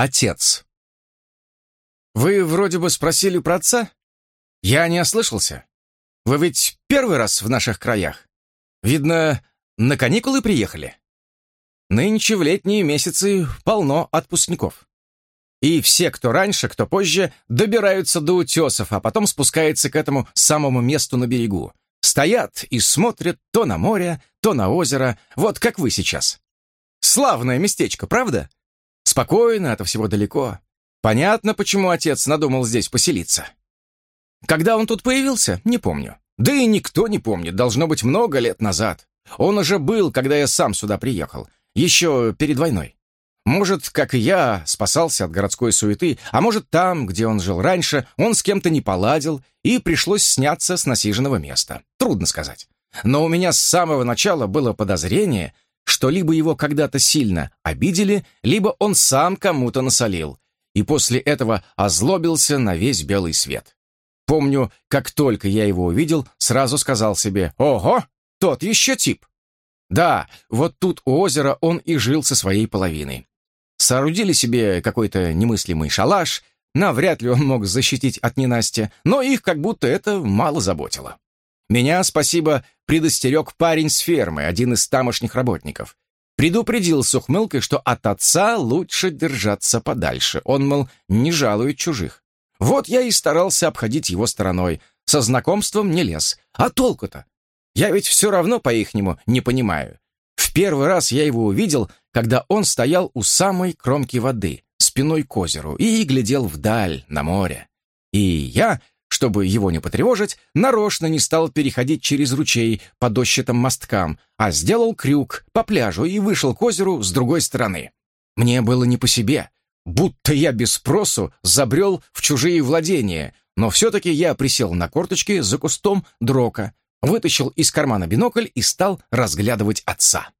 Отец. Вы вроде бы спросили про отца? Я не ослышался. Вы ведь первый раз в наших краях. Видно, на каникулы приехали. Нынче в летние месяцы полно отпускников. И все, кто раньше, кто позже, добираются до утесов, а потом спускаются к этому самому месту на берегу. Стоят и смотрят то на море, то на озеро, вот как вы сейчас. Славное местечко, правда? Спокойно, от всего далеко. Понятно, почему отец надумал здесь поселиться. Когда он тут появился, не помню. Да и никто не помнит, должно быть много лет назад. Он уже был, когда я сам сюда приехал, еще перед войной. Может, как и я, спасался от городской суеты, а может, там, где он жил раньше, он с кем-то не поладил, и пришлось сняться с насиженного места. Трудно сказать. Но у меня с самого начала было подозрение, что либо его когда-то сильно обидели, либо он сам кому-то насолил, и после этого озлобился на весь белый свет. Помню, как только я его увидел, сразу сказал себе «Ого, тот еще тип!» Да, вот тут у озера он и жил со своей половиной. Соорудили себе какой-то немыслимый шалаш, навряд ли он мог защитить от ненастья, но их как будто это мало заботило. Меня, спасибо, предостерег парень с фермы, один из тамошних работников. Предупредил с ухмылкой, что от отца лучше держаться подальше. Он, мол, не жалует чужих. Вот я и старался обходить его стороной. Со знакомством не лез. А толку-то? Я ведь все равно по-ихнему не понимаю. В первый раз я его увидел, когда он стоял у самой кромки воды, спиной к озеру, и глядел вдаль, на море. И я чтобы его не потревожить, нарочно не стал переходить через ручей по дощатым мосткам, а сделал крюк по пляжу и вышел к озеру с другой стороны. Мне было не по себе, будто я без спросу забрел в чужие владения, но все-таки я присел на корточки за кустом дрока, вытащил из кармана бинокль и стал разглядывать отца.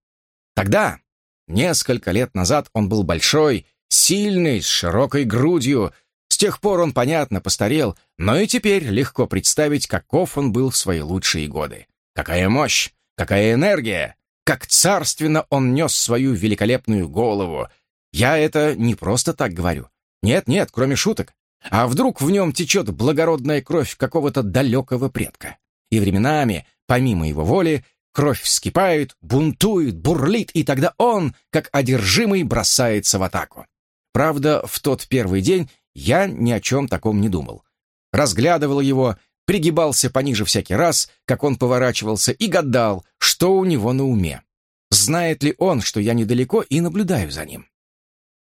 Тогда, несколько лет назад, он был большой, сильный, с широкой грудью, тех пор он, понятно, постарел, но и теперь легко представить, каков он был в свои лучшие годы. Какая мощь, какая энергия, как царственно он нес свою великолепную голову. Я это не просто так говорю. Нет-нет, кроме шуток. А вдруг в нем течет благородная кровь какого-то далекого предка? И временами, помимо его воли, кровь вскипает, бунтует, бурлит, и тогда он, как одержимый, бросается в атаку. Правда, в тот первый день я ни о чем таком не думал. Разглядывал его, пригибался пониже всякий раз, как он поворачивался, и гадал, что у него на уме. Знает ли он, что я недалеко и наблюдаю за ним?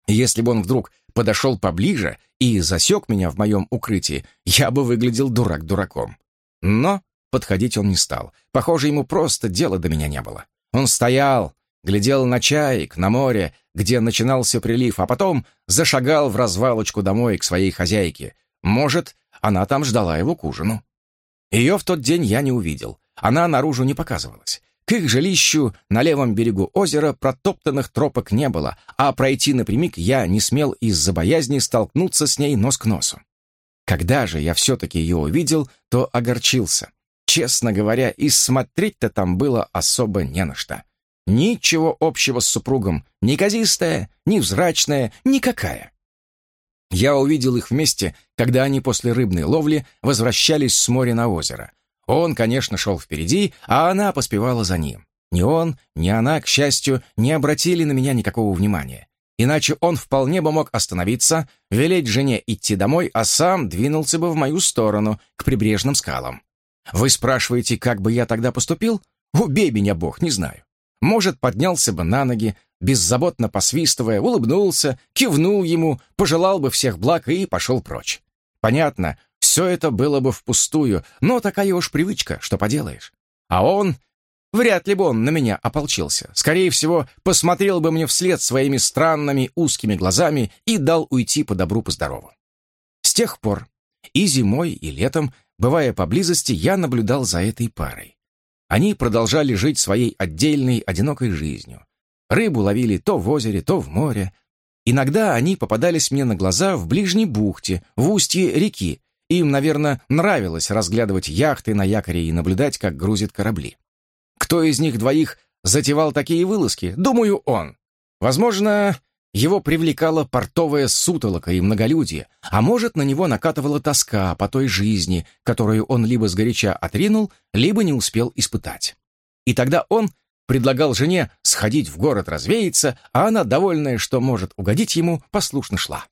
Если бы он вдруг подошел поближе и засек меня в моем укрытии, я бы выглядел дурак дураком. Но подходить он не стал. Похоже, ему просто дела до меня не было. Он стоял, глядел на чаек, на море, где начинался прилив, а потом зашагал в развалочку домой к своей хозяйке. Может, она там ждала его к ужину. Ее в тот день я не увидел. Она наружу не показывалась. К их жилищу на левом берегу озера протоптанных тропок не было, а пройти напрямик я не смел из-за боязни столкнуться с ней нос к носу. Когда же я все-таки ее увидел, то огорчился. Честно говоря, и смотреть-то там было особо не на что. Ничего общего с супругом, ни казистая, ни взрачная, никакая. Я увидел их вместе, когда они после рыбной ловли возвращались с моря на озеро. Он, конечно, шел впереди, а она поспевала за ним. Ни он, ни она, к счастью, не обратили на меня никакого внимания. Иначе он вполне бы мог остановиться, велеть жене идти домой, а сам двинулся бы в мою сторону, к прибрежным скалам. Вы спрашиваете, как бы я тогда поступил? Убей меня, Бог, не знаю. Может, поднялся бы на ноги, беззаботно посвистывая, улыбнулся, кивнул ему, пожелал бы всех благ и пошел прочь. Понятно, все это было бы впустую, но такая уж привычка, что поделаешь. А он... Вряд ли бы он на меня ополчился. Скорее всего, посмотрел бы мне вслед своими странными узкими глазами и дал уйти по добру, по здорову. С тех пор и зимой, и летом, бывая поблизости, я наблюдал за этой парой. Они продолжали жить своей отдельной, одинокой жизнью. Рыбу ловили то в озере, то в море. Иногда они попадались мне на глаза в ближней бухте, в устье реки. Им, наверное, нравилось разглядывать яхты на якоре и наблюдать, как грузят корабли. Кто из них двоих затевал такие вылазки? Думаю, он. Возможно, его привлекала портовая сутолока и многолюдие, а может, на него накатывала тоска по той жизни, которую он либо сгоряча отринул, либо не успел испытать. И тогда он предлагал жене сходить в город развеяться, а она, довольная, что может угодить ему, послушно шла.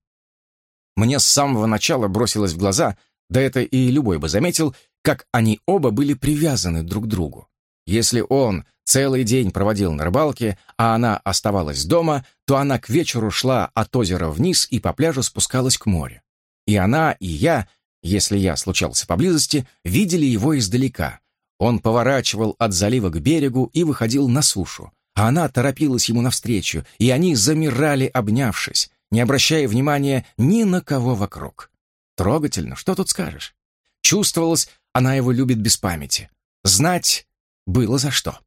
Мне с самого начала бросилось в глаза, да это и любой бы заметил, как они оба были привязаны друг к другу. Если он целый день проводил на рыбалке, а она оставалась дома, то она к вечеру шла от озера вниз и по пляжу спускалась к морю. И она, и я, если я случался поблизости, видели его издалека. Он поворачивал от залива к берегу и выходил на сушу, а она торопилась ему навстречу, и они замирали, обнявшись, не обращая внимания ни на кого вокруг. Трогательно, что тут скажешь? Чувствовалось, она его любит без памяти. Знать было за что.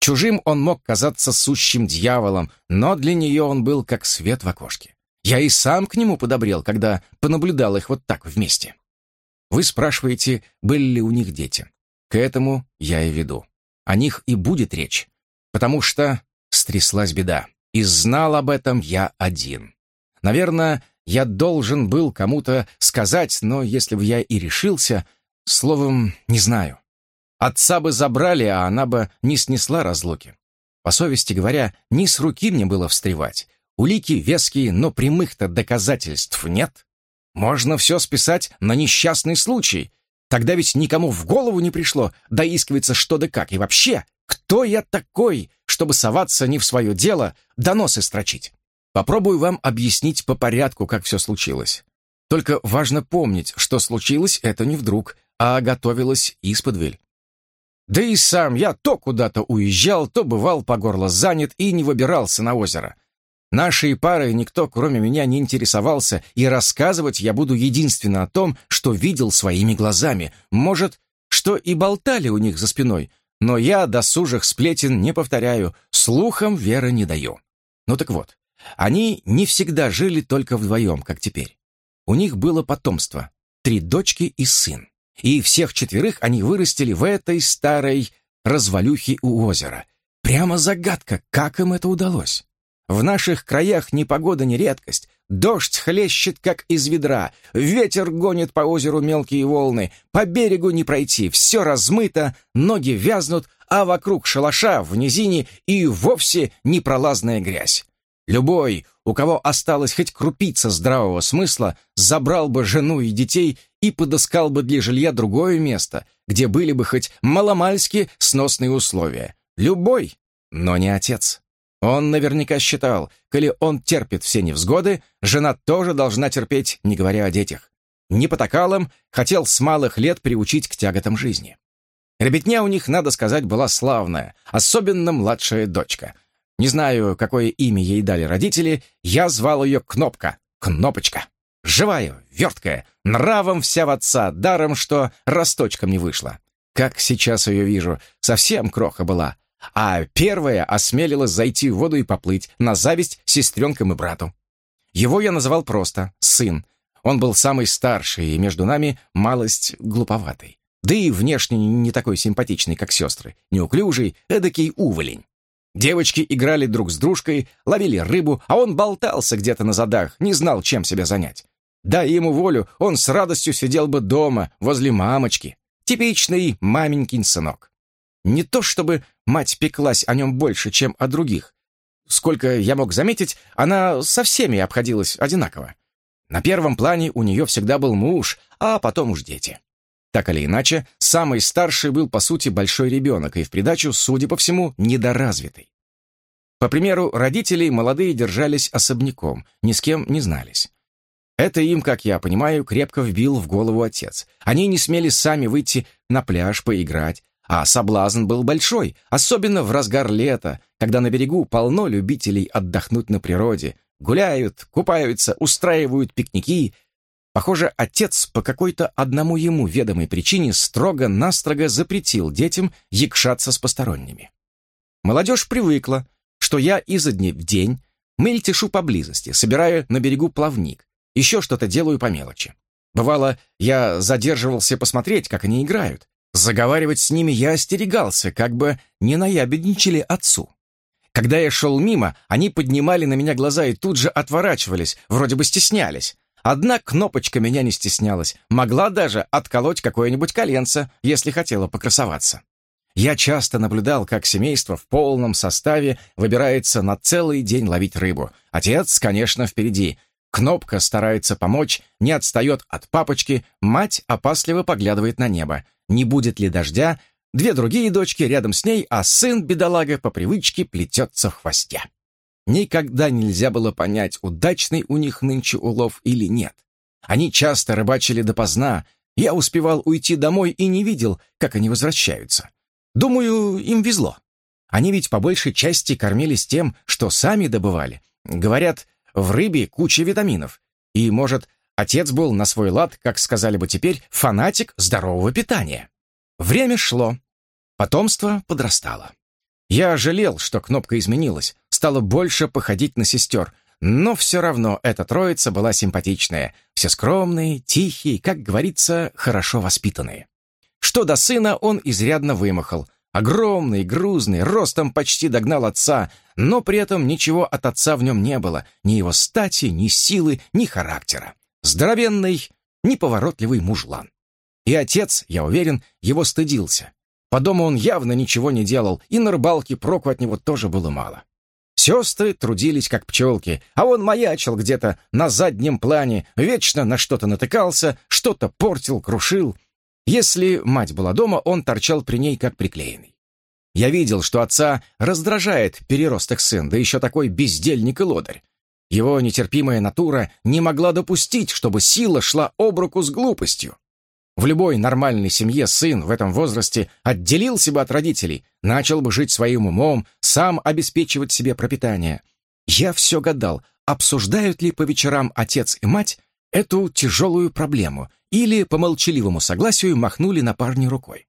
Чужим он мог казаться сущим дьяволом, но для нее он был как свет в окошке. Я и сам к нему подобрел, когда понаблюдал их вот так вместе. Вы спрашиваете, были ли у них дети. К этому я и веду. О них и будет речь. Потому что стряслась беда. И знал об этом я один. Наверное, я должен был кому-то сказать, но если бы я и решился, словом, не знаю. Отца бы забрали, а она бы не снесла разлуки. По совести говоря, ни с руки мне было встревать. Улики веские, но прямых-то доказательств нет. Можно все списать на несчастный случай. Тогда ведь никому в голову не пришло доискиваться что да как. И вообще, кто я такой, чтобы соваться не в свое дело, доносы строчить? Попробую вам объяснить по порядку, как все случилось. Только важно помнить, что случилось это не вдруг, а готовилось исподвель. Да и сам я то куда-то уезжал, то бывал по горло занят и не выбирался на озеро. Нашей парой никто, кроме меня, не интересовался, и рассказывать я буду единственно о том, что видел своими глазами. Может, что и болтали у них за спиной, но я досужих сплетен не повторяю, слухам веры не даю. Ну так вот, они не всегда жили только вдвоем, как теперь. У них было потомство, три дочки и сын и всех четверых они вырастили в этой старой развалюхе у озера. Прямо загадка, как им это удалось. В наших краях ни погода, ни редкость. Дождь хлещет, как из ведра, ветер гонит по озеру мелкие волны, по берегу не пройти, все размыто, ноги вязнут, а вокруг шалаша в низине и вовсе непролазная грязь. Любой, у кого осталось хоть крупица здравого смысла, забрал бы жену и детей и подыскал бы для жилья другое место, где были бы хоть маломальски сносные условия. Любой, но не отец. Он наверняка считал, коли он терпит все невзгоды, жена тоже должна терпеть, не говоря о детях. Не потакал им, хотел с малых лет приучить к тяготам жизни. Ребятня у них, надо сказать, была славная, особенно младшая дочка — не знаю, какое имя ей дали родители, я звал ее Кнопка, Кнопочка. Живая, верткая, нравом вся в отца, даром, что росточком не вышла. Как сейчас ее вижу, совсем кроха была. А первая осмелилась зайти в воду и поплыть, на зависть сестренкам и брату. Его я называл просто «сын». Он был самый старший и между нами малость глуповатый. Да и внешне не такой симпатичный, как сестры. Неуклюжий, эдакий уволень. Девочки играли друг с дружкой, ловили рыбу, а он болтался где-то на задах, не знал, чем себя занять. Дай ему волю, он с радостью сидел бы дома, возле мамочки. Типичный маменькин сынок. Не то чтобы мать пеклась о нем больше, чем о других. Сколько я мог заметить, она со всеми обходилась одинаково. На первом плане у нее всегда был муж, а потом уж дети. Так или иначе, самый старший был, по сути, большой ребенок и в придачу, судя по всему, недоразвитый. По примеру родителей, молодые держались особняком, ни с кем не знались. Это им, как я понимаю, крепко вбил в голову отец. Они не смели сами выйти на пляж поиграть, а соблазн был большой, особенно в разгар лета, когда на берегу полно любителей отдохнуть на природе, гуляют, купаются, устраивают пикники, Похоже, отец по какой-то одному ему ведомой причине строго-настрого запретил детям якшаться с посторонними. Молодежь привыкла, что я изо дня в день мельтешу поблизости, собираю на берегу плавник, еще что-то делаю по мелочи. Бывало, я задерживался посмотреть, как они играют. Заговаривать с ними я остерегался, как бы не наябедничали отцу. Когда я шел мимо, они поднимали на меня глаза и тут же отворачивались, вроде бы стеснялись. Одна кнопочка меня не стеснялась, могла даже отколоть какое-нибудь коленце, если хотела покрасоваться. Я часто наблюдал, как семейство в полном составе выбирается на целый день ловить рыбу. Отец, конечно, впереди. Кнопка старается помочь, не отстает от папочки, мать опасливо поглядывает на небо. Не будет ли дождя? Две другие дочки рядом с ней, а сын, бедолага, по привычке плетется в хвосте. Никогда нельзя было понять, удачный у них нынче улов или нет. Они часто рыбачили допоздна. Я успевал уйти домой и не видел, как они возвращаются. Думаю, им везло. Они ведь по большей части кормились тем, что сами добывали. Говорят, в рыбе куча витаминов. И, может, отец был на свой лад, как сказали бы теперь, фанатик здорового питания. Время шло. Потомство подрастало. Я жалел, что кнопка изменилась, стала больше походить на сестер, но все равно эта троица была симпатичная, все скромные, тихие, как говорится, хорошо воспитанные. Что до сына, он изрядно вымахал. Огромный, грузный, ростом почти догнал отца, но при этом ничего от отца в нем не было, ни его стати, ни силы, ни характера. Здоровенный, неповоротливый мужлан. И отец, я уверен, его стыдился. По дому он явно ничего не делал, и на рыбалке проку от него тоже было мало. Сестры трудились как пчелки, а он маячил где-то на заднем плане, вечно на что-то натыкался, что-то портил, крушил. Если мать была дома, он торчал при ней как приклеенный. Я видел, что отца раздражает переросток сын, да еще такой бездельник и лодырь. Его нетерпимая натура не могла допустить, чтобы сила шла об руку с глупостью. В любой нормальной семье сын в этом возрасте отделился бы от родителей, начал бы жить своим умом, сам обеспечивать себе пропитание. Я все гадал, обсуждают ли по вечерам отец и мать эту тяжелую проблему или по молчаливому согласию махнули на парня рукой.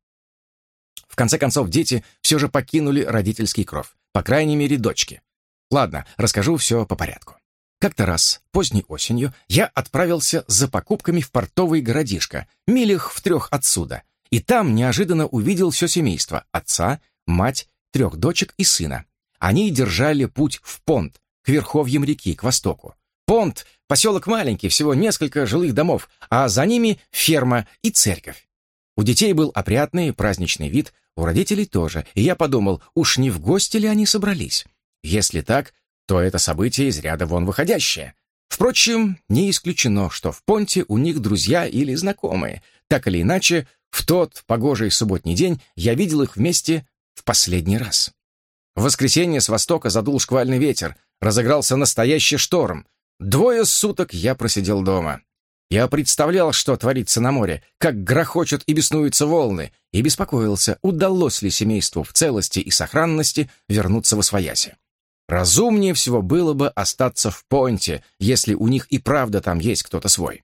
В конце концов, дети все же покинули родительский кров, по крайней мере, дочки. Ладно, расскажу все по порядку. Как-то раз, поздней осенью, я отправился за покупками в портовый городишко, милях в трех отсюда, и там неожиданно увидел все семейство — отца, мать, трех дочек и сына. Они держали путь в Понт, к верховьям реки, к востоку. Понт — поселок маленький, всего несколько жилых домов, а за ними ферма и церковь. У детей был опрятный праздничный вид, у родителей тоже, и я подумал, уж не в гости ли они собрались? Если так, то это событие из ряда вон выходящее. Впрочем, не исключено, что в Понте у них друзья или знакомые. Так или иначе, в тот погожий субботний день я видел их вместе в последний раз. В воскресенье с востока задул шквальный ветер, разыгрался настоящий шторм. Двое суток я просидел дома. Я представлял, что творится на море, как грохочут и беснуются волны, и беспокоился, удалось ли семейству в целости и сохранности вернуться в Освояси. Разумнее всего было бы остаться в Понте, если у них и правда там есть кто-то свой.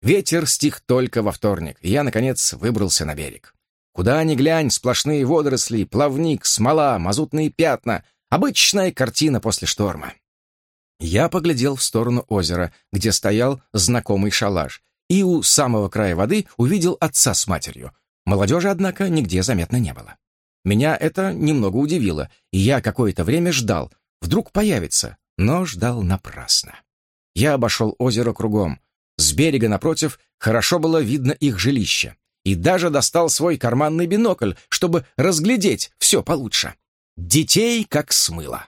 Ветер стих только во вторник, и я, наконец, выбрался на берег. Куда ни глянь, сплошные водоросли, плавник, смола, мазутные пятна — обычная картина после шторма. Я поглядел в сторону озера, где стоял знакомый шалаш, и у самого края воды увидел отца с матерью. Молодежи, однако, нигде заметно не было. Меня это немного удивило, и я какое-то время ждал. Вдруг появится, но ждал напрасно. Я обошел озеро кругом. С берега напротив хорошо было видно их жилище. И даже достал свой карманный бинокль, чтобы разглядеть все получше. Детей как смыло.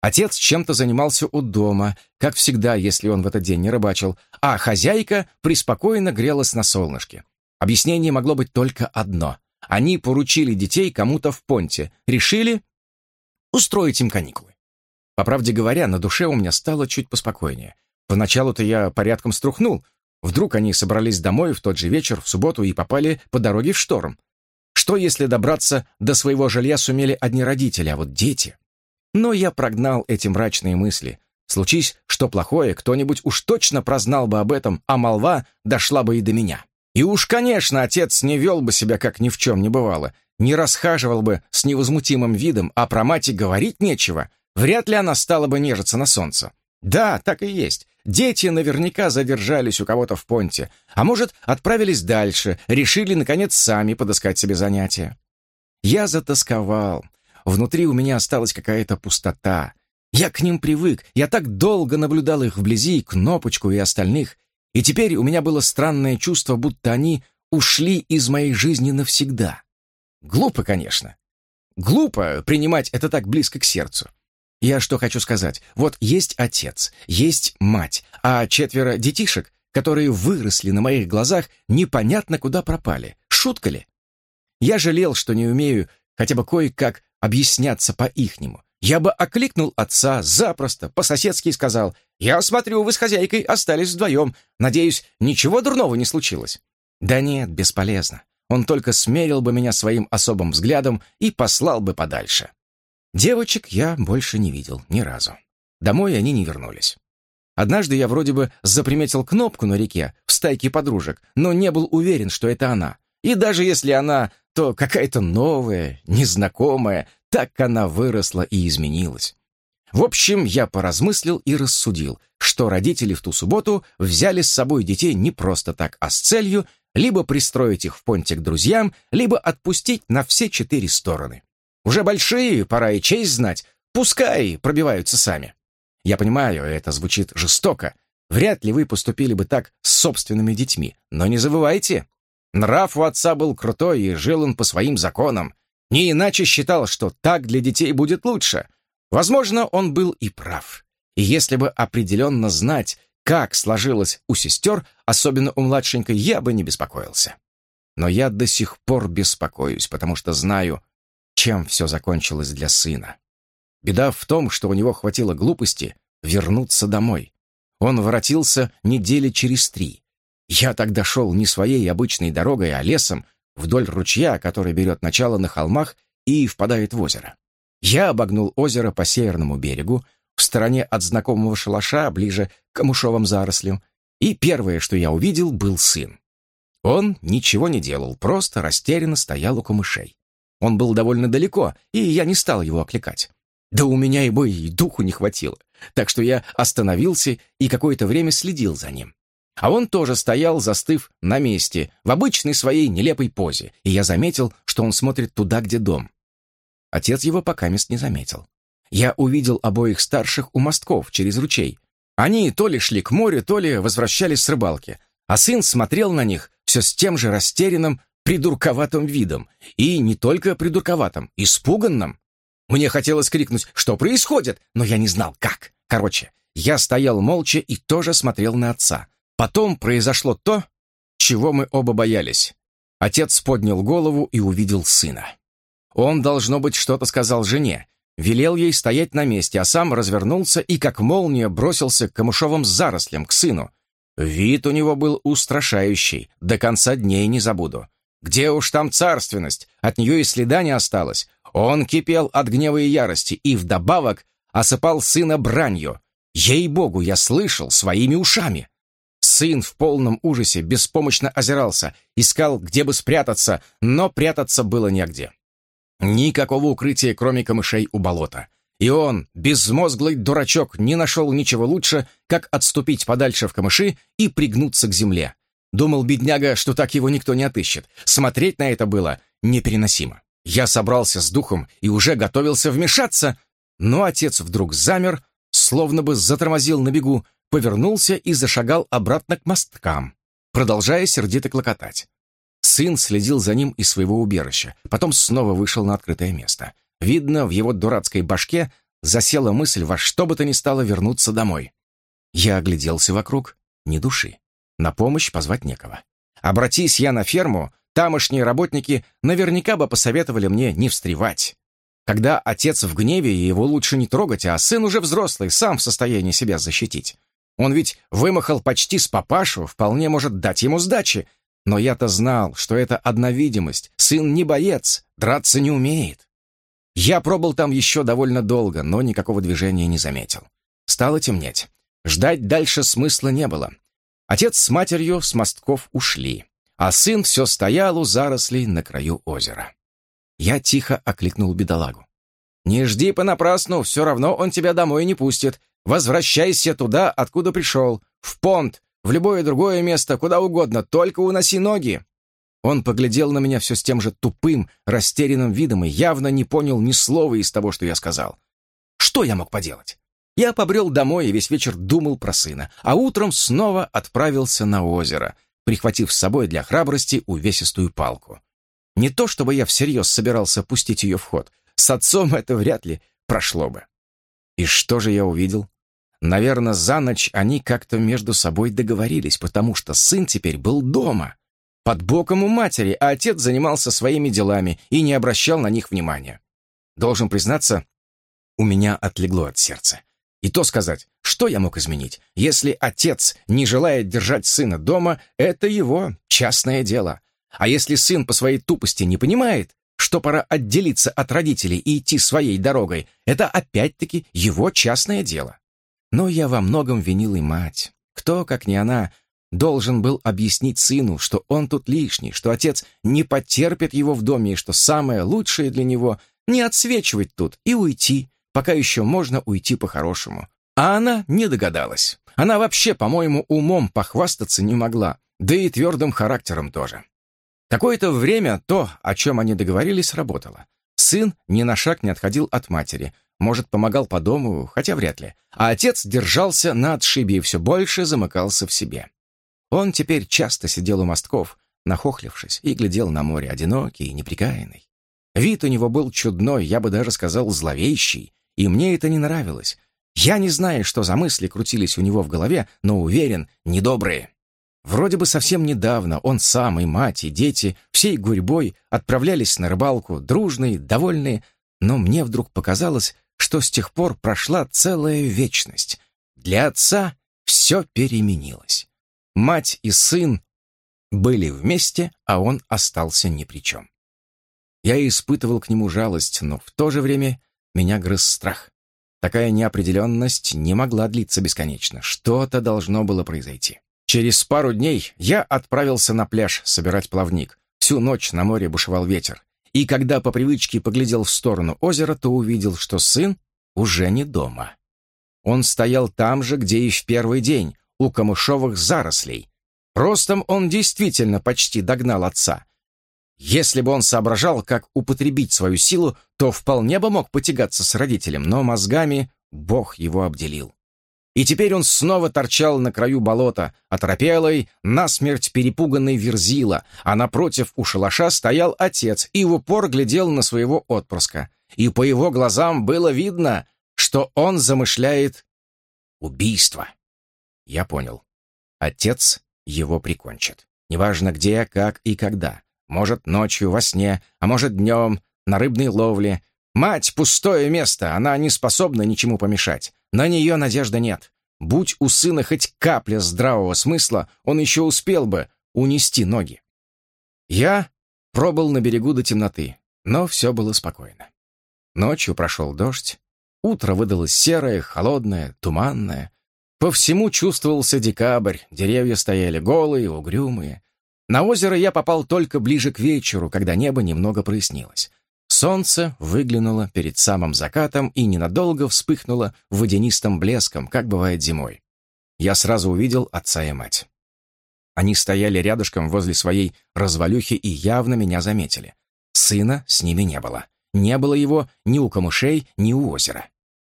Отец чем-то занимался у дома, как всегда, если он в этот день не рыбачил, а хозяйка преспокойно грелась на солнышке. Объяснение могло быть только одно. Они поручили детей кому-то в понте, решили устроить им каникулы. По правде говоря, на душе у меня стало чуть поспокойнее. Поначалу-то я порядком струхнул. Вдруг они собрались домой в тот же вечер, в субботу, и попали по дороге в шторм. Что, если добраться до своего жилья сумели одни родители, а вот дети? Но я прогнал эти мрачные мысли. Случись, что плохое, кто-нибудь уж точно прознал бы об этом, а молва дошла бы и до меня. И уж, конечно, отец не вел бы себя, как ни в чем не бывало, не расхаживал бы с невозмутимым видом, а про мать и говорить нечего. Вряд ли она стала бы нежиться на солнце. Да, так и есть. Дети наверняка задержались у кого-то в понте, а может, отправились дальше, решили, наконец, сами подыскать себе занятия. Я затасковал. внутри у меня осталась какая-то пустота. Я к ним привык, я так долго наблюдал их вблизи, Кнопочку и остальных, и теперь у меня было странное чувство, будто они ушли из моей жизни навсегда. Глупо, конечно. Глупо принимать это так близко к сердцу. Я что хочу сказать. Вот есть отец, есть мать, а четверо детишек, которые выросли на моих глазах, непонятно куда пропали. Шутка ли? Я жалел, что не умею хотя бы кое-как объясняться по-ихнему. Я бы окликнул отца запросто, по-соседски сказал, «Я смотрю, вы с хозяйкой остались вдвоем. Надеюсь, ничего дурного не случилось». Да нет, бесполезно. Он только смерил бы меня своим особым взглядом и послал бы подальше. Девочек я больше не видел ни разу. Домой они не вернулись. Однажды я вроде бы заприметил кнопку на реке в стайке подружек, но не был уверен, что это она. И даже если она, то какая-то новая, незнакомая, так она выросла и изменилась. В общем, я поразмыслил и рассудил, что родители в ту субботу взяли с собой детей не просто так, а с целью либо пристроить их в понтик друзьям, либо отпустить на все четыре стороны. Уже большие, пора и честь знать, пускай пробиваются сами. Я понимаю, это звучит жестоко. Вряд ли вы поступили бы так с собственными детьми, но не забывайте, нрав у отца был крутой, и жил он по своим законам. Не иначе считал, что так для детей будет лучше. Возможно, он был и прав. И если бы определенно знать, как сложилось у сестер, особенно у младшенькой, я бы не беспокоился. Но я до сих пор беспокоюсь, потому что знаю, чем все закончилось для сына. Беда в том, что у него хватило глупости вернуться домой. Он воротился недели через три. Я тогда шел не своей обычной дорогой, а лесом, вдоль ручья, который берет начало на холмах и впадает в озеро. Я обогнул озеро по северному берегу, в стороне от знакомого шалаша, ближе к камушовым зарослям, и первое, что я увидел, был сын. Он ничего не делал, просто растерянно стоял у камышей. Он был довольно далеко, и я не стал его окликать. Да у меня и бы и духу не хватило, так что я остановился и какое-то время следил за ним. А он тоже стоял, застыв на месте, в обычной своей нелепой позе, и я заметил, что он смотрит туда, где дом. Отец его пока мест не заметил. Я увидел обоих старших у мостков через ручей. Они то ли шли к морю, то ли возвращались с рыбалки, а сын смотрел на них все с тем же растерянным, придурковатым видом. И не только придурковатым, испуганным. Мне хотелось крикнуть «Что происходит?», но я не знал, как. Короче, я стоял молча и тоже смотрел на отца. Потом произошло то, чего мы оба боялись. Отец поднял голову и увидел сына. Он, должно быть, что-то сказал жене, велел ей стоять на месте, а сам развернулся и, как молния, бросился к камышовым зарослям, к сыну. Вид у него был устрашающий, до конца дней не забуду. Где уж там царственность, от нее и следа не осталось. Он кипел от гнева и ярости и вдобавок осыпал сына бранью. Ей-богу, я слышал своими ушами. Сын в полном ужасе беспомощно озирался, искал, где бы спрятаться, но прятаться было негде. Никакого укрытия, кроме камышей у болота. И он, безмозглый дурачок, не нашел ничего лучше, как отступить подальше в камыши и пригнуться к земле. Думал бедняга, что так его никто не отыщет. Смотреть на это было непереносимо. Я собрался с духом и уже готовился вмешаться, но отец вдруг замер, словно бы затормозил на бегу, повернулся и зашагал обратно к мосткам, продолжая сердито клокотать. Сын следил за ним из своего убежища, потом снова вышел на открытое место. Видно, в его дурацкой башке засела мысль во что бы то ни стало вернуться домой. Я огляделся вокруг, ни души. На помощь позвать некого. Обратись я на ферму, тамошние работники наверняка бы посоветовали мне не встревать. Когда отец в гневе, его лучше не трогать, а сын уже взрослый, сам в состоянии себя защитить. Он ведь вымахал почти с папашу, вполне может дать ему сдачи. Но я-то знал, что это одна видимость. Сын не боец, драться не умеет. Я пробыл там еще довольно долго, но никакого движения не заметил. Стало темнеть. Ждать дальше смысла не было. Отец с матерью с мостков ушли, а сын все стоял у зарослей на краю озера. Я тихо окликнул бедолагу. «Не жди понапрасну, все равно он тебя домой не пустит. Возвращайся туда, откуда пришел, в понт, в любое другое место, куда угодно, только уноси ноги». Он поглядел на меня все с тем же тупым, растерянным видом и явно не понял ни слова из того, что я сказал. Что я мог поделать? Я побрел домой и весь вечер думал про сына, а утром снова отправился на озеро, прихватив с собой для храбрости увесистую палку. Не то чтобы я всерьез собирался пустить ее в ход, с отцом это вряд ли прошло бы. И что же я увидел? Наверное, за ночь они как-то между собой договорились, потому что сын теперь был дома, под боком у матери, а отец занимался своими делами и не обращал на них внимания. Должен признаться, у меня отлегло от сердца. И то сказать, что я мог изменить? Если отец не желает держать сына дома, это его частное дело. А если сын по своей тупости не понимает, что пора отделиться от родителей и идти своей дорогой, это опять-таки его частное дело. Но я во многом винил и мать. Кто, как не она, должен был объяснить сыну, что он тут лишний, что отец не потерпит его в доме и что самое лучшее для него — не отсвечивать тут и уйти, пока еще можно уйти по-хорошему. А она не догадалась. Она вообще, по-моему, умом похвастаться не могла, да и твердым характером тоже. Какое-то время то, о чем они договорились, работало. Сын ни на шаг не отходил от матери, может, помогал по дому, хотя вряд ли. А отец держался на отшибе и все больше замыкался в себе. Он теперь часто сидел у мостков, нахохлившись, и глядел на море одинокий и неприкаянный. Вид у него был чудной, я бы даже сказал зловещий, и мне это не нравилось. Я не знаю, что за мысли крутились у него в голове, но уверен, недобрые. Вроде бы совсем недавно он сам и мать, и дети всей гурьбой отправлялись на рыбалку, дружные, довольные, но мне вдруг показалось, что с тех пор прошла целая вечность. Для отца все переменилось. Мать и сын были вместе, а он остался ни при чем. Я испытывал к нему жалость, но в то же время меня грыз страх. Такая неопределенность не могла длиться бесконечно. Что-то должно было произойти. Через пару дней я отправился на пляж собирать плавник. Всю ночь на море бушевал ветер. И когда по привычке поглядел в сторону озера, то увидел, что сын уже не дома. Он стоял там же, где и в первый день, у камышовых зарослей. Ростом он действительно почти догнал отца. Если бы он соображал, как употребить свою силу, то вполне бы мог потягаться с родителем, но мозгами Бог его обделил. И теперь он снова торчал на краю болота, оторопелый, насмерть перепуганный верзила, а напротив у шалаша стоял отец и в упор глядел на своего отпрыска. И по его глазам было видно, что он замышляет убийство. Я понял. Отец его прикончит. Неважно где, как и когда. Может, ночью, во сне, а может, днем, на рыбной ловле. Мать — пустое место, она не способна ничему помешать. На нее надежды нет. Будь у сына хоть капля здравого смысла, он еще успел бы унести ноги. Я пробыл на берегу до темноты, но все было спокойно. Ночью прошел дождь, утро выдалось серое, холодное, туманное. По всему чувствовался декабрь, деревья стояли голые, угрюмые. На озеро я попал только ближе к вечеру, когда небо немного прояснилось. Солнце выглянуло перед самым закатом и ненадолго вспыхнуло водянистым блеском, как бывает зимой. Я сразу увидел отца и мать. Они стояли рядышком возле своей развалюхи и явно меня заметили. Сына с ними не было. Не было его ни у камышей, ни у озера.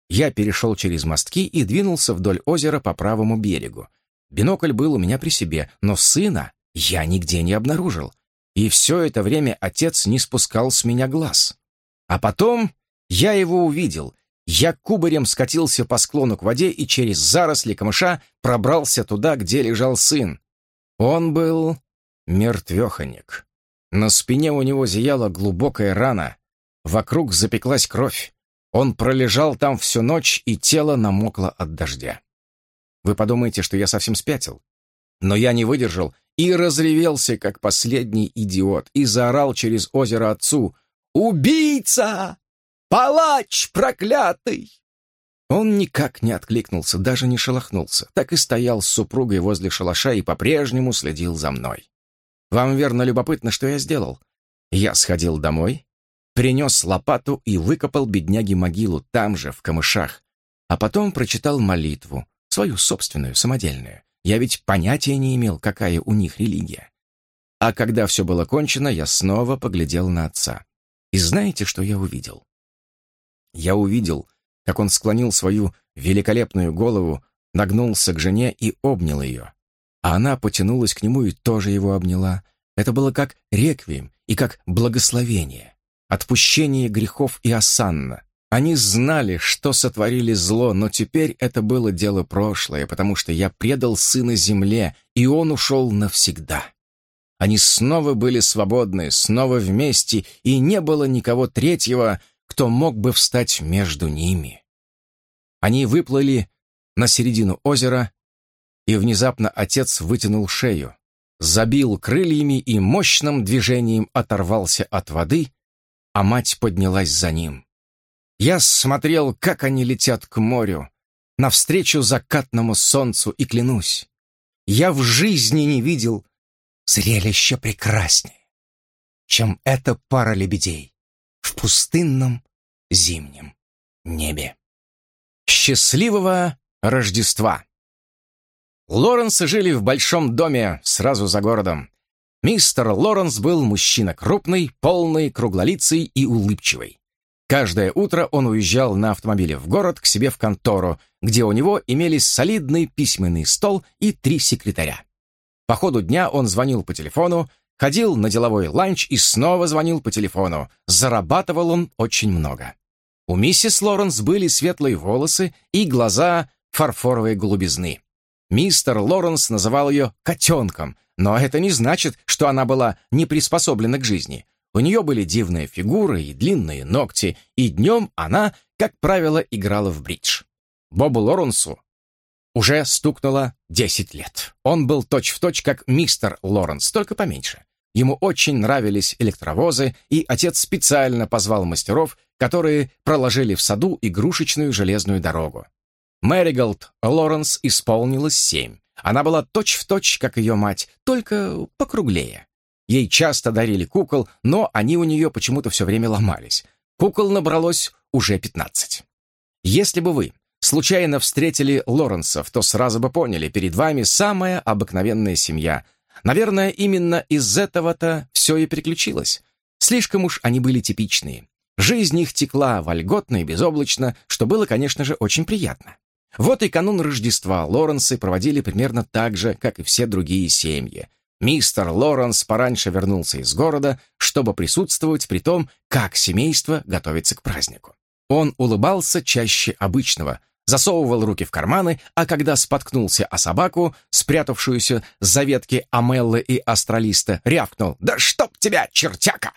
Я перешел через мостки и двинулся вдоль озера по правому берегу. Бинокль был у меня при себе, но сына я нигде не обнаружил. И все это время отец не спускал с меня глаз. А потом я его увидел. Я кубарем скатился по склону к воде и через заросли камыша пробрался туда, где лежал сын. Он был мертвеханик. На спине у него зияла глубокая рана. Вокруг запеклась кровь. Он пролежал там всю ночь, и тело намокло от дождя. Вы подумаете, что я совсем спятил. Но я не выдержал и разревелся, как последний идиот, и заорал через озеро отцу «Убийца! Палач проклятый!» Он никак не откликнулся, даже не шелохнулся, так и стоял с супругой возле шалаша и по-прежнему следил за мной. Вам верно любопытно, что я сделал? Я сходил домой, принес лопату и выкопал бедняге могилу там же, в камышах, а потом прочитал молитву, свою собственную, самодельную. Я ведь понятия не имел, какая у них религия. А когда все было кончено, я снова поглядел на отца. И знаете, что я увидел? Я увидел, как он склонил свою великолепную голову, нагнулся к жене и обнял ее. А она потянулась к нему и тоже его обняла. Это было как реквием и как благословение, отпущение грехов и осанна. Они знали, что сотворили зло, но теперь это было дело прошлое, потому что я предал сына земле, и он ушел навсегда. Они снова были свободны, снова вместе, и не было никого третьего, кто мог бы встать между ними. Они выплыли на середину озера, и внезапно отец вытянул шею, забил крыльями и мощным движением оторвался от воды, а мать поднялась за ним. Я смотрел, как они летят к морю, навстречу закатному солнцу, и клянусь, я в жизни не видел зрелище прекраснее, чем эта пара лебедей в пустынном зимнем небе. Счастливого Рождества! Лоренсы жили в большом доме сразу за городом. Мистер Лоренс был мужчина крупный, полный, круглолицый и улыбчивый. Каждое утро он уезжал на автомобиле в город к себе в контору, где у него имелись солидный письменный стол и три секретаря. По ходу дня он звонил по телефону, ходил на деловой ланч и снова звонил по телефону. Зарабатывал он очень много. У миссис Лоренс были светлые волосы и глаза фарфоровой голубизны. Мистер Лоренс называл ее «котенком», но это не значит, что она была не приспособлена к жизни. У нее были дивные фигуры и длинные ногти, и днем она, как правило, играла в бридж. Бобу Лоренсу уже стукнуло 10 лет. Он был точь-в-точь точь как мистер Лоренс, только поменьше. Ему очень нравились электровозы, и отец специально позвал мастеров, которые проложили в саду игрушечную железную дорогу. Мэриголд Лоренс исполнилось семь. Она была точь-в-точь, точь, как ее мать, только покруглее. Ей часто дарили кукол, но они у нее почему-то все время ломались. Кукол набралось уже 15. Если бы вы случайно встретили Лоренсов, то сразу бы поняли, перед вами самая обыкновенная семья. Наверное, именно из этого-то все и переключилось. Слишком уж они были типичные. Жизнь их текла вольготно и безоблачно, что было, конечно же, очень приятно. Вот и канун Рождества Лоренсы проводили примерно так же, как и все другие семьи. Мистер Лоренс пораньше вернулся из города, чтобы присутствовать при том, как семейство готовится к празднику. Он улыбался чаще обычного, засовывал руки в карманы, а когда споткнулся о собаку, спрятавшуюся за ветки Амеллы и Астралиста, рявкнул «Да чтоб тебя, чертяка!»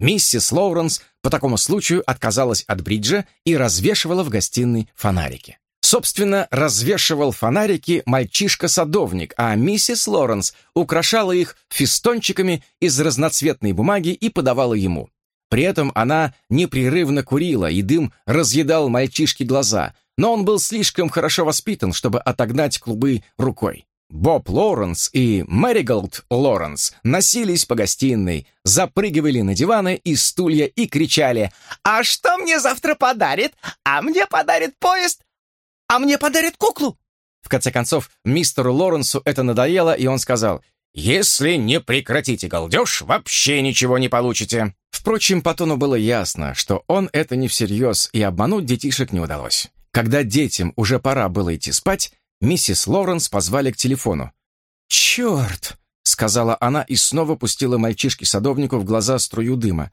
Миссис Лоуренс по такому случаю отказалась от бриджа и развешивала в гостиной фонарики. Собственно, развешивал фонарики мальчишка-садовник, а миссис Лоренс украшала их фистончиками из разноцветной бумаги и подавала ему. При этом она непрерывно курила, и дым разъедал мальчишке глаза, но он был слишком хорошо воспитан, чтобы отогнать клубы рукой. Боб Лоренс и Мэриголд Лоренс носились по гостиной, запрыгивали на диваны и стулья и кричали «А что мне завтра подарит? А мне подарит поезд? А мне подарят куклу!» В конце концов, мистеру Лоренсу это надоело, и он сказал, «Если не прекратите галдеж, вообще ничего не получите». Впрочем, по тону было ясно, что он это не всерьез, и обмануть детишек не удалось. Когда детям уже пора было идти спать, миссис Лоренс позвали к телефону. «Черт!» — сказала она и снова пустила мальчишке-садовнику в глаза струю дыма.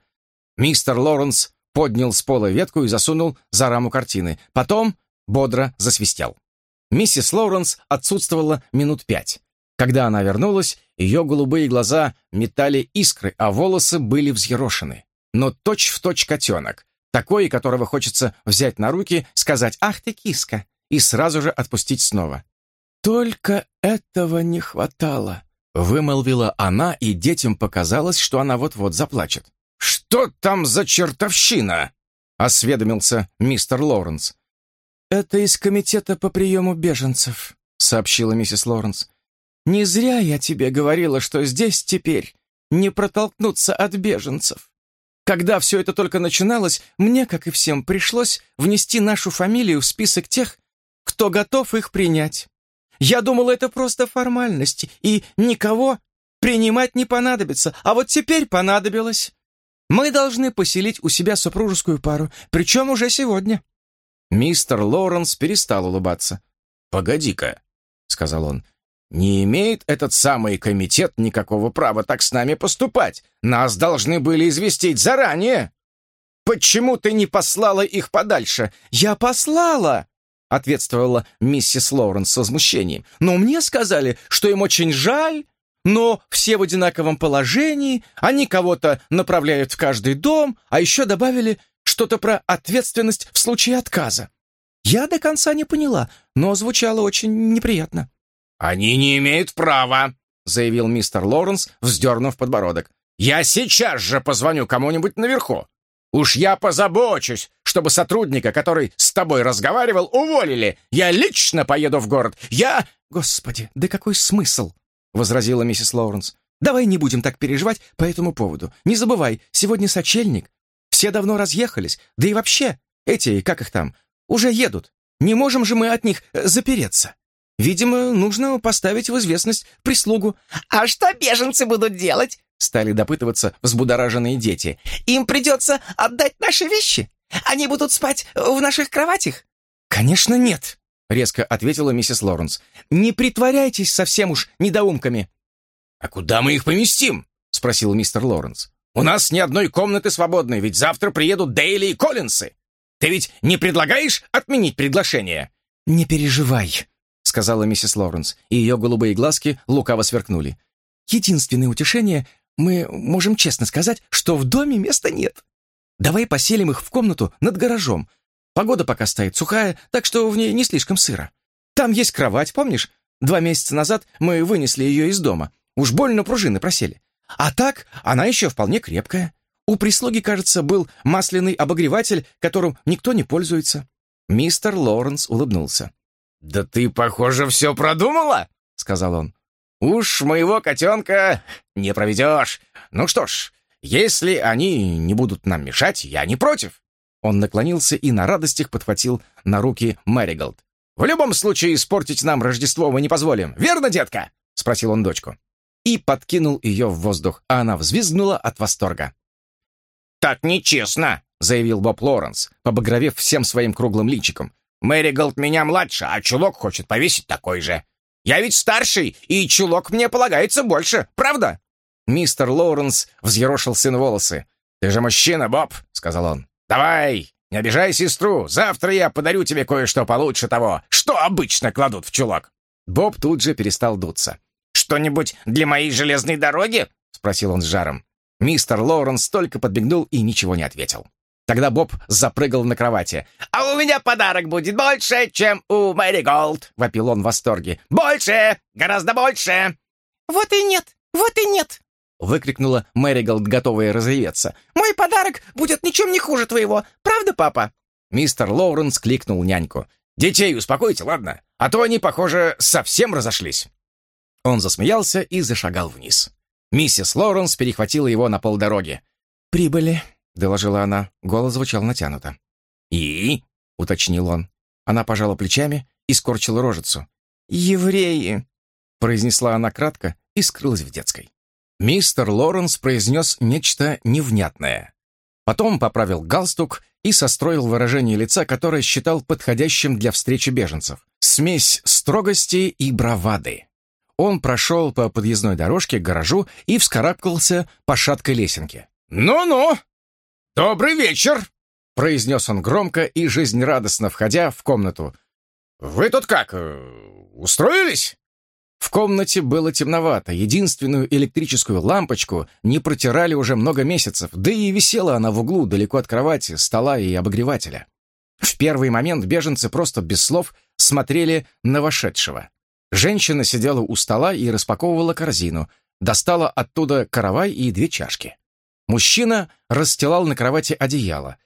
Мистер Лоренс поднял с пола ветку и засунул за раму картины. Потом бодро засвистел. Миссис Лоуренс отсутствовала минут пять. Когда она вернулась, ее голубые глаза метали искры, а волосы были взъерошены. Но точь-в-точь точь котенок, такой, которого хочется взять на руки, сказать «Ах ты, киска!» и сразу же отпустить снова. «Только этого не хватало», — вымолвила она, и детям показалось, что она вот-вот заплачет. «Что там за чертовщина?» — осведомился мистер Лоуренс. «Это из комитета по приему беженцев», — сообщила миссис Лоренс. «Не зря я тебе говорила, что здесь теперь не протолкнуться от беженцев. Когда все это только начиналось, мне, как и всем, пришлось внести нашу фамилию в список тех, кто готов их принять. Я думала, это просто формальности, и никого принимать не понадобится, а вот теперь понадобилось. Мы должны поселить у себя супружескую пару, причем уже сегодня». Мистер Лоуренс перестал улыбаться. «Погоди-ка», — сказал он, — «не имеет этот самый комитет никакого права так с нами поступать. Нас должны были известить заранее». «Почему ты не послала их подальше?» «Я послала!» — ответствовала миссис Лоуренс с возмущением. «Но мне сказали, что им очень жаль, но все в одинаковом положении, они кого-то направляют в каждый дом, а еще добавили что-то про ответственность в случае отказа. Я до конца не поняла, но звучало очень неприятно. «Они не имеют права», — заявил мистер Лоуренс, вздернув подбородок. «Я сейчас же позвоню кому-нибудь наверху. Уж я позабочусь, чтобы сотрудника, который с тобой разговаривал, уволили. Я лично поеду в город. Я...» «Господи, да какой смысл?» — возразила миссис Лоуренс. «Давай не будем так переживать по этому поводу. Не забывай, сегодня сочельник. Все давно разъехались. Да и вообще, эти, как их там, уже едут. Не можем же мы от них э, запереться. Видимо, нужно поставить в известность прислугу. А что беженцы будут делать? Стали допытываться взбудораженные дети. Им придется отдать наши вещи. Они будут спать в наших кроватях. Конечно, нет, резко ответила миссис Лоренс. Не притворяйтесь совсем уж недоумками. А куда мы их поместим? спросил мистер Лоренс. У нас ни одной комнаты свободной, ведь завтра приедут Дейли и Коллинсы. Ты ведь не предлагаешь отменить приглашение?» «Не переживай», — сказала миссис Лоренс, и ее голубые глазки лукаво сверкнули. «Единственное утешение, мы можем честно сказать, что в доме места нет. Давай поселим их в комнату над гаражом. Погода пока стоит сухая, так что в ней не слишком сыро. Там есть кровать, помнишь? Два месяца назад мы вынесли ее из дома. Уж больно пружины просели. А так, она еще вполне крепкая. У прислуги, кажется, был масляный обогреватель, которым никто не пользуется». Мистер Лоренс улыбнулся. «Да ты, похоже, все продумала», — сказал он. «Уж моего котенка не проведешь. Ну что ж, если они не будут нам мешать, я не против». Он наклонился и на радостях подхватил на руки Мэриголд. «В любом случае, испортить нам Рождество мы не позволим, верно, детка?» — спросил он дочку. И подкинул ее в воздух, а она взвизгнула от восторга. «Так нечестно», — заявил Боб Лоренс, побагровев всем своим круглым личиком. «Мэри Голд меня младше, а чулок хочет повесить такой же. Я ведь старший, и чулок мне полагается больше, правда?» Мистер Лоуренс взъерошил сын волосы. «Ты же мужчина, Боб», — сказал он. «Давай, не обижай сестру. Завтра я подарю тебе кое-что получше того, что обычно кладут в чулок». Боб тут же перестал дуться. «Что-нибудь для моей железной дороги?» — спросил он с жаром. Мистер Лоуренс только подбегнул и ничего не ответил. Тогда Боб запрыгал на кровати. «А у меня подарок будет больше, чем у Мэри Голд!» — вопил он в восторге. «Больше! Гораздо больше!» «Вот и нет! Вот и нет!» — выкрикнула Мэри Голд, готовая разреветься. «Мой подарок будет ничем не хуже твоего, правда, папа?» Мистер Лоуренс кликнул няньку. «Детей успокойте, ладно? А то они, похоже, совсем разошлись». Он засмеялся и зашагал вниз. Миссис Лоуренс перехватила его на полдороги. «Прибыли», — доложила она. Голос звучал натянуто. «И?» — уточнил он. Она пожала плечами и скорчила рожицу. «Евреи!» — произнесла она кратко и скрылась в детской. Мистер Лоренс произнес нечто невнятное. Потом поправил галстук и состроил выражение лица, которое считал подходящим для встречи беженцев. Смесь строгости и бравады. Он прошел по подъездной дорожке к гаражу и вскарабкался по шаткой лесенке. «Ну-ну! Добрый вечер!» — произнес он громко и жизнерадостно, входя в комнату. «Вы тут как, э, устроились?» В комнате было темновато, единственную электрическую лампочку не протирали уже много месяцев, да и висела она в углу, далеко от кровати, стола и обогревателя. В первый момент беженцы просто без слов смотрели на вошедшего. Женщина сидела у стола и распаковывала корзину, достала оттуда каравай и две чашки. Мужчина расстилал на кровати одеяло.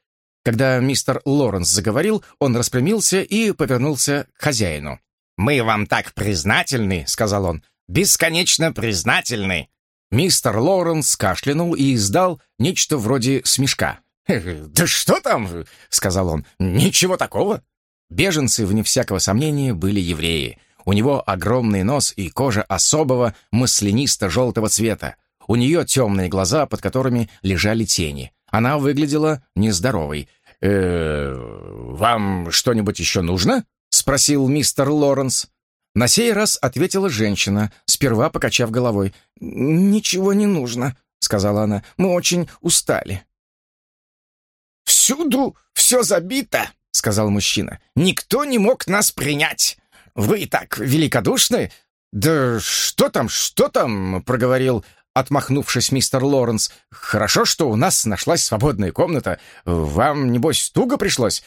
Когда мистер Лоренс заговорил, он распрямился и повернулся к хозяину. «Мы вам так признательны», — сказал он, — «бесконечно признательны». Мистер Лоренс кашлянул и издал нечто вроде смешка. «Да что там?» — сказал он. «Ничего такого». Беженцы, вне всякого сомнения, были евреи. У него огромный нос и кожа особого маслянисто-желтого цвета. У нее темные глаза, под которыми лежали тени. Она выглядела нездоровой. «Э, «Вам что-нибудь еще нужно?» — спросил мистер Лоренс. На сей раз ответила женщина, сперва покачав головой. «Ничего не нужно», — сказала она. «Мы очень устали». «Всюду все забито», — сказал мужчина. «Никто не мог нас принять. Вы так великодушны». «Да что там, что там?» — проговорил, отмахнувшись мистер Лоренс. «Хорошо, что у нас нашлась свободная комната. Вам, небось, туго пришлось?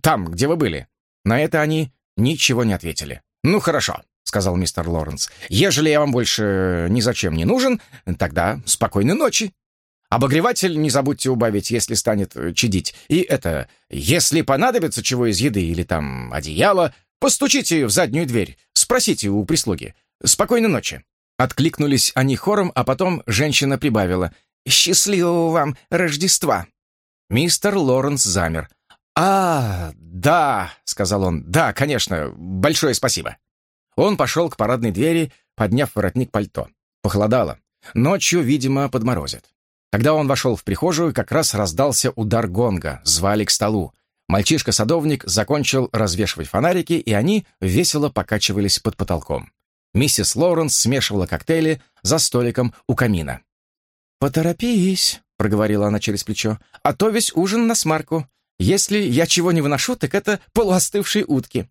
Там, где вы были?» На это они ничего не ответили. «Ну, хорошо», — сказал мистер Лоренс. «Ежели я вам больше ни зачем не нужен, тогда спокойной ночи». Обогреватель не забудьте убавить, если станет э, чадить. И это, если понадобится чего из еды или там одеяло, постучите в заднюю дверь, спросите у прислуги. Спокойной ночи». Откликнулись они хором, а потом женщина прибавила. «Счастливого вам Рождества!» Мистер Лоренс замер. «А, да», — сказал он, — «да, конечно, большое спасибо». Он пошел к парадной двери, подняв воротник пальто. Похолодало. Ночью, видимо, подморозит. Когда он вошел в прихожую, как раз раздался удар гонга, звали к столу. Мальчишка-садовник закончил развешивать фонарики, и они весело покачивались под потолком. Миссис Лоуренс смешивала коктейли за столиком у камина. «Поторопись», — проговорила она через плечо, — «а то весь ужин на смарку. Если я чего не выношу, так это полуостывшие утки».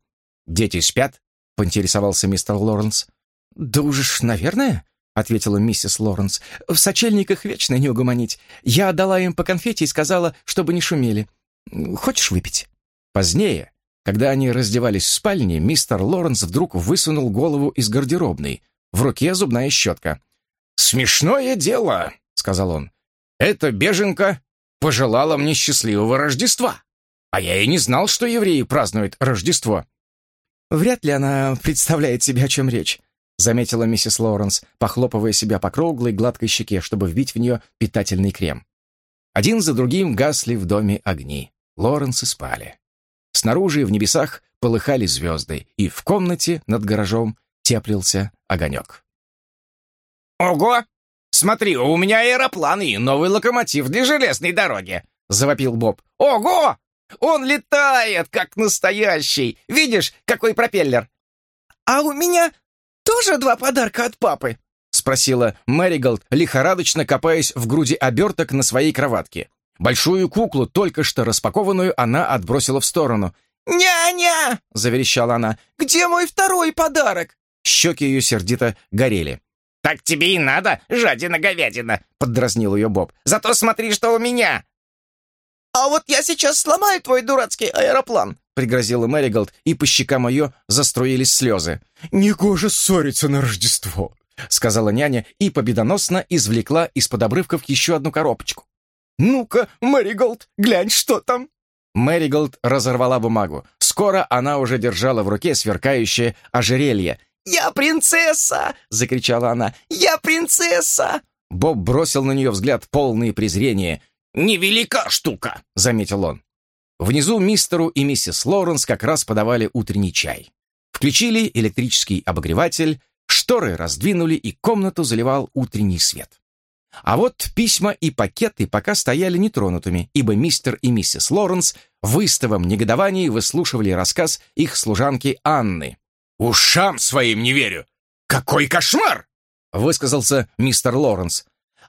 «Дети спят?» — поинтересовался мистер Лоуренс. «Да уж, наверное», ответила миссис Лоренс. «В сочельниках вечно не угомонить. Я отдала им по конфете и сказала, чтобы не шумели. Хочешь выпить?» Позднее, когда они раздевались в спальне, мистер Лоренс вдруг высунул голову из гардеробной. В руке зубная щетка. «Смешное дело», — сказал он. «Эта беженка пожелала мне счастливого Рождества, а я и не знал, что евреи празднуют Рождество». «Вряд ли она представляет себе, о чем речь», — заметила миссис Лоуренс, похлопывая себя по круглой гладкой щеке, чтобы вбить в нее питательный крем. Один за другим гасли в доме огни. Лоренсы спали. Снаружи в небесах полыхали звезды, и в комнате над гаражом теплился огонек. «Ого! Смотри, у меня аэроплан и новый локомотив для железной дороги!» — завопил Боб. «Ого! Он летает, как настоящий! Видишь, какой пропеллер!» «А у меня тоже два подарка от папы?» — спросила Мэриголд, лихорадочно копаясь в груди оберток на своей кроватке. Большую куклу, только что распакованную, она отбросила в сторону. «Няня!» — заверещала она. «Где мой второй подарок?» Щеки ее сердито горели. «Так тебе и надо, жадина-говядина!» — поддразнил ее Боб. «Зато смотри, что у меня!» «А вот я сейчас сломаю твой дурацкий аэроплан!» пригрозила Мэриголд, и по щекам ее заструились слезы. «Негоже ссориться на Рождество», — сказала няня и победоносно извлекла из-под обрывков еще одну коробочку. «Ну-ка, Мэриголд, глянь, что там!» Мэриголд разорвала бумагу. Скоро она уже держала в руке сверкающее ожерелье. «Я принцесса!» — закричала она. «Я принцесса!» Боб бросил на нее взгляд полный презрения. «Невелика штука!» — заметил он. Внизу мистеру и миссис Лоуренс как раз подавали утренний чай. Включили электрический обогреватель, шторы раздвинули, и комнату заливал утренний свет. А вот письма и пакеты пока стояли нетронутыми, ибо мистер и миссис Лоренс в истовом негодовании выслушивали рассказ их служанки Анны. «Ушам своим не верю! Какой кошмар!» высказался мистер Лоренс.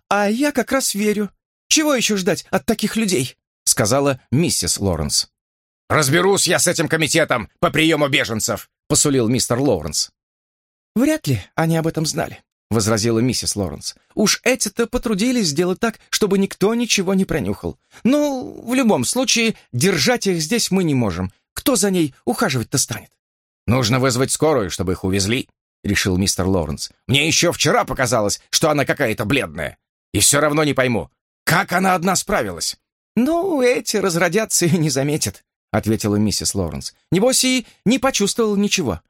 «А я как раз верю. Чего еще ждать от таких людей?» сказала миссис Лоренс. «Разберусь я с этим комитетом по приему беженцев», — посулил мистер Лоуренс. «Вряд ли они об этом знали», — возразила миссис Лоренс. «Уж эти-то потрудились сделать так, чтобы никто ничего не пронюхал. Но в любом случае держать их здесь мы не можем. Кто за ней ухаживать-то станет?» «Нужно вызвать скорую, чтобы их увезли», — решил мистер Лоуренс. «Мне еще вчера показалось, что она какая-то бледная. И все равно не пойму, как она одна справилась?» «Ну, эти разродятся и не заметят», — ответила миссис Лоренс. «Небось и не почувствовал ничего.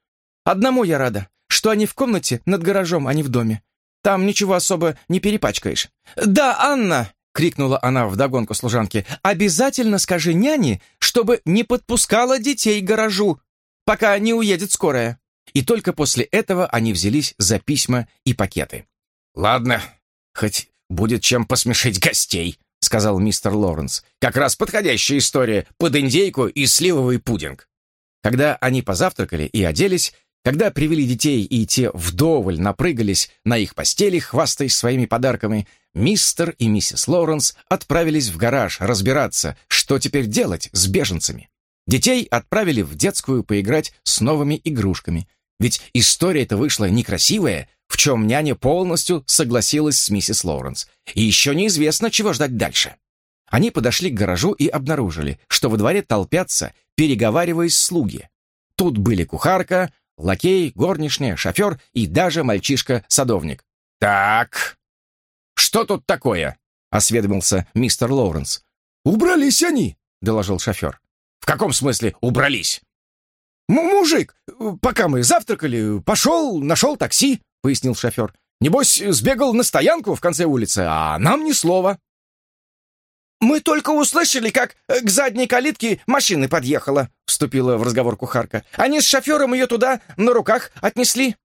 Одному я рада, что они в комнате над гаражом, а не в доме. Там ничего особо не перепачкаешь». «Да, Анна!» — крикнула она вдогонку служанке. «Обязательно скажи няне, чтобы не подпускала детей к гаражу, пока не уедет скорая. и только после этого они взялись за письма и пакеты. «Ладно, хоть будет чем посмешить гостей», — сказал мистер Лоренс. «Как раз подходящая история под индейку и сливовый пудинг». Когда они позавтракали и оделись, когда привели детей и те вдоволь напрыгались на их постели, хвастаясь своими подарками, мистер и миссис Лоренс отправились в гараж разбираться, что теперь делать с беженцами. Детей отправили в детскую поиграть с новыми игрушками. Ведь история-то вышла некрасивая, в чем няня полностью согласилась с миссис Лоуренс. И еще неизвестно, чего ждать дальше. Они подошли к гаражу и обнаружили, что во дворе толпятся, переговариваясь слуги. Тут были кухарка, лакей, горничная, шофер и даже мальчишка-садовник. «Так, что тут такое?» — осведомился мистер Лоуренс. «Убрались они», — доложил шофер. «В каком смысле убрались?» «Мужик, пока мы завтракали, пошел, нашел такси», — пояснил шофер. «Небось, сбегал на стоянку в конце улицы, а нам ни слова». «Мы только услышали, как к задней калитке машины подъехала», — вступила в разговор кухарка. «Они с шофером ее туда на руках отнесли».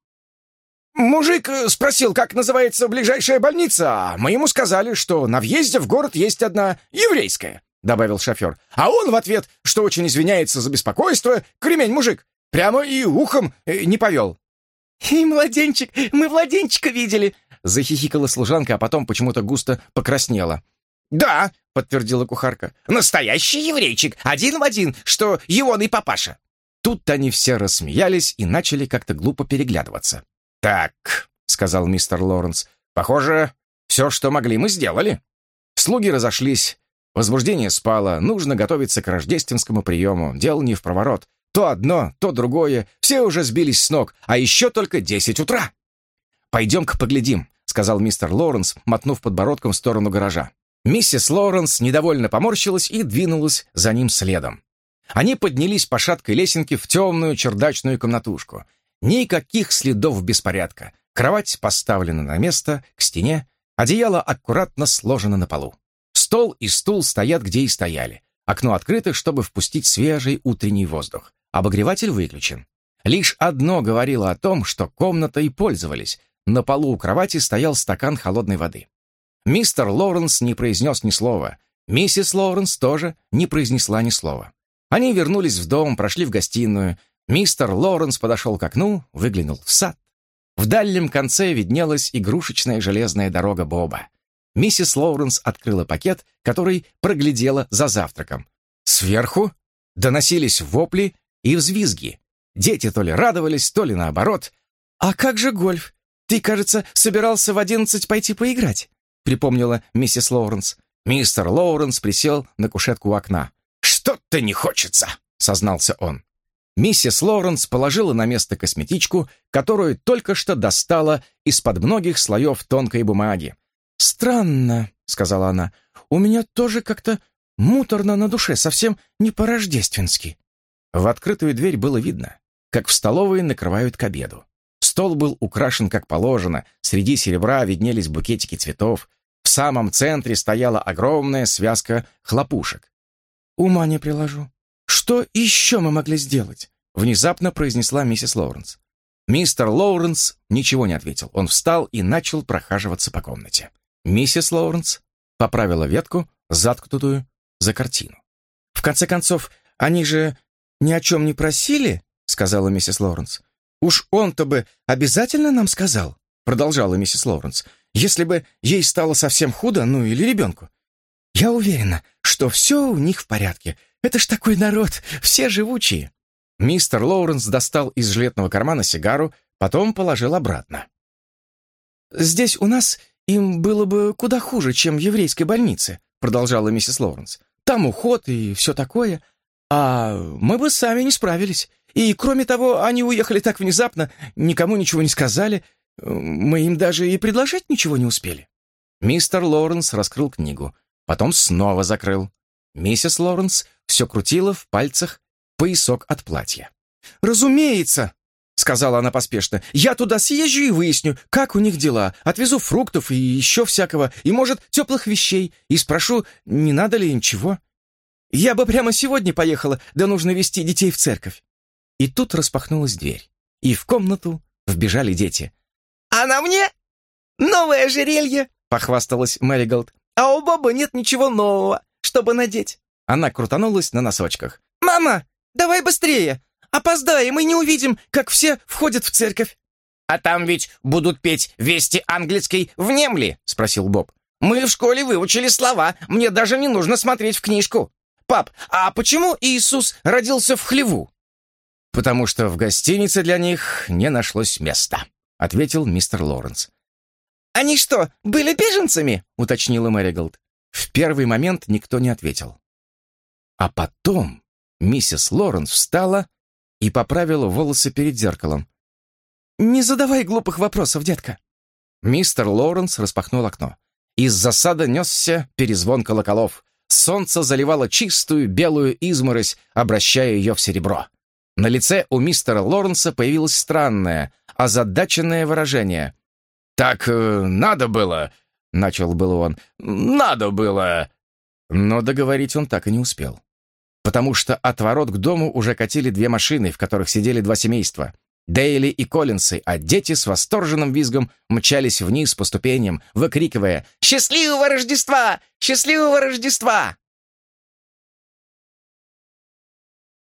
Мужик спросил, как называется ближайшая больница, а мы ему сказали, что на въезде в город есть одна еврейская. — добавил шофер. «А он в ответ, что очень извиняется за беспокойство, кремень-мужик, прямо и ухом э, не повел». «И младенчик, мы младенчика видели!» — захихикала служанка, а потом почему-то густо покраснела. «Да», — подтвердила кухарка, — «настоящий еврейчик, один в один, что его и папаша». Тут они все рассмеялись и начали как-то глупо переглядываться. «Так», — сказал мистер Лоренс, — «похоже, все, что могли, мы сделали». Слуги разошлись, Возбуждение спало, нужно готовиться к рождественскому приему, дело не в проворот. То одно, то другое, все уже сбились с ног, а еще только десять утра. «Пойдем-ка поглядим», — сказал мистер Лоуренс, мотнув подбородком в сторону гаража. Миссис Лоуренс недовольно поморщилась и двинулась за ним следом. Они поднялись по шаткой лесенке в темную чердачную комнатушку. Никаких следов беспорядка. Кровать поставлена на место, к стене, одеяло аккуратно сложено на полу. Стол и стул стоят, где и стояли. Окно открыто, чтобы впустить свежий утренний воздух. Обогреватель выключен. Лишь одно говорило о том, что комнатой пользовались. На полу у кровати стоял стакан холодной воды. Мистер Лоуренс не произнес ни слова. Миссис Лоуренс тоже не произнесла ни слова. Они вернулись в дом, прошли в гостиную. Мистер Лоуренс подошел к окну, выглянул в сад. В дальнем конце виднелась игрушечная железная дорога Боба. Миссис Лоуренс открыла пакет, который проглядела за завтраком. Сверху доносились вопли и взвизги. Дети то ли радовались, то ли наоборот. «А как же гольф? Ты, кажется, собирался в одиннадцать пойти поиграть», припомнила миссис Лоуренс. Мистер Лоуренс присел на кушетку у окна. «Что-то не хочется», — сознался он. Миссис Лоуренс положила на место косметичку, которую только что достала из-под многих слоев тонкой бумаги. «Странно», — сказала она, — «у меня тоже как-то муторно на душе, совсем не по-рождественски». В открытую дверь было видно, как в столовой накрывают к обеду. Стол был украшен как положено, среди серебра виднелись букетики цветов, в самом центре стояла огромная связка хлопушек. «Ума не приложу. Что еще мы могли сделать?» Внезапно произнесла миссис Лоуренс. Мистер Лоуренс ничего не ответил. Он встал и начал прохаживаться по комнате. Миссис Лоуренс поправила ветку, заткнутую за картину. «В конце концов, они же ни о чем не просили?» — сказала миссис Лоуренс. «Уж он-то бы обязательно нам сказал?» — продолжала миссис Лоуренс. «Если бы ей стало совсем худо, ну или ребенку. Я уверена, что все у них в порядке. Это ж такой народ, все живучие». Мистер Лоуренс достал из жилетного кармана сигару, потом положил обратно. «Здесь у нас «Им было бы куда хуже, чем в еврейской больнице», продолжала миссис Лоуренс. «Там уход и все такое. А мы бы сами не справились. И, кроме того, они уехали так внезапно, никому ничего не сказали. Мы им даже и предложить ничего не успели». Мистер Лоуренс раскрыл книгу, потом снова закрыл. Миссис Лоуренс все крутила в пальцах поясок от платья. «Разумеется!» — сказала она поспешно. «Я туда съезжу и выясню, как у них дела. Отвезу фруктов и еще всякого, и, может, теплых вещей, и спрошу, не надо ли им чего. Я бы прямо сегодня поехала, да нужно вести детей в церковь». И тут распахнулась дверь, и в комнату вбежали дети. «А на мне новое ожерелье!» — похвасталась Мэриголд. «А у Боба нет ничего нового, чтобы надеть». Она крутанулась на носочках. «Мама, давай быстрее! Опоздаем и не увидим, как все входят в церковь!» «А там ведь будут петь вести английской внемли?» — спросил Боб. «Мы в школе выучили слова, мне даже не нужно смотреть в книжку. Пап, а почему Иисус родился в хлеву?» «Потому что в гостинице для них не нашлось места», — ответил мистер Лоренс. «Они что, были беженцами?» — уточнила Мэриголд. В первый момент никто не ответил. А потом миссис Лоренс встала и поправила волосы перед зеркалом. «Не задавай глупых вопросов, детка». Мистер Лоуренс распахнул окно. Из засада несся перезвон колоколов. Солнце заливало чистую белую изморозь, обращая ее в серебро. На лице у мистера Лоренса появилось странное, озадаченное выражение. «Так э, надо было», — начал был он. «Надо было». Но договорить он так и не успел. Потому что от ворот к дому уже катили две машины, в которых сидели два семейства. Дейли и Коллинсы, а дети с восторженным визгом мчались вниз по ступеням, выкрикивая «Счастливого Рождества! Счастливого Рождества!»